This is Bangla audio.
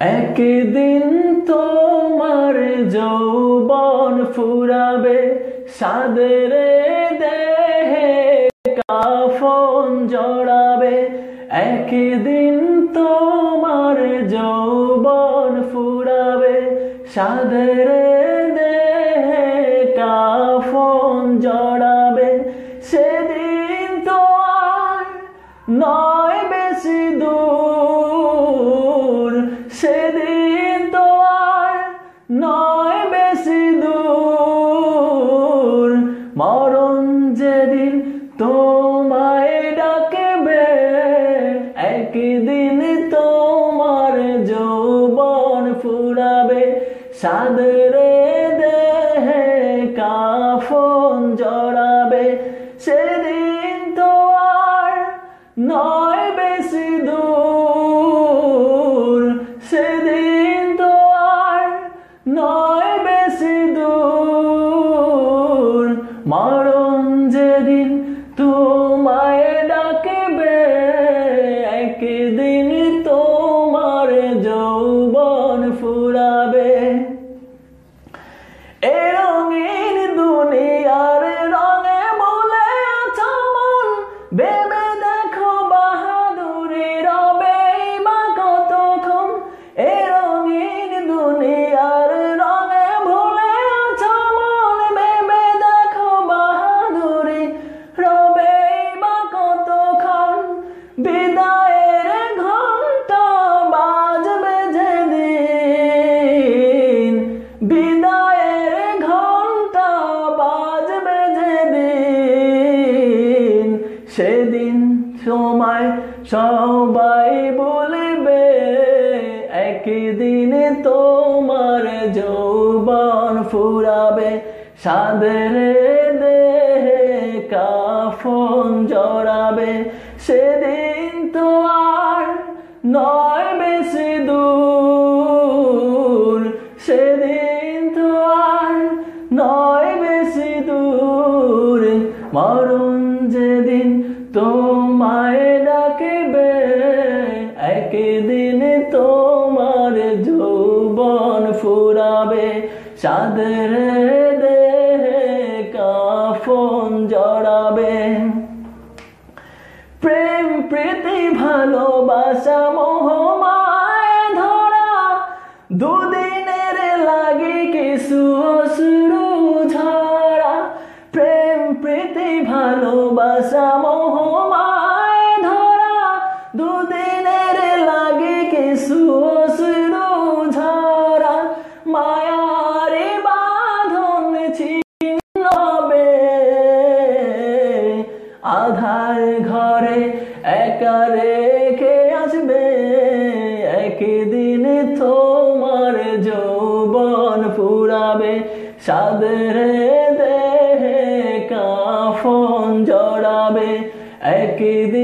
একদিন তোমার যৌবন ফুরাবে, সাদের দেহে কাফন জড়াবে। একদিন তোমার যৌবন ফুরাবে, সাদের দেহে কাফন জড়াবে। সেদিন তো নয় বেশি দূর সেদিন তো আর নয় বেশি দূর। মরণ যেদিন তোমায় ডাকবে একদিন তোমার যৌবন ফুরাবে। সাদের দেহে কাফন জড়াবে। সেদিন তো আর নয় বেশি দূর। যৌবন সময় সবাই বলবে, একদিন তোমার যৌবন ফুরাবে। সাদের দেহে কাফন জড়াবে। সেদিন তো আর নয় বেশি দূর। সেদিন তো আর নয় বেশি দূর। মরণ যেদিন তোমায় একদিন তোমার যৌবন ফুরাবে। সাদের দেহে কাফন জড়াবে। প্রেম, প্রীতি, ভালোবাসা মোহ মায় ধরা, দুদিনের লাগে কিছু অশ্রু ঝরা প্রেম, প্রীতি, ভালোবাসা আধার ঘরে একা রেখে আসবে একদিন তোমার যৌবন ফুরাবে। সাদের দেহে কাফন জড়াবে একদিন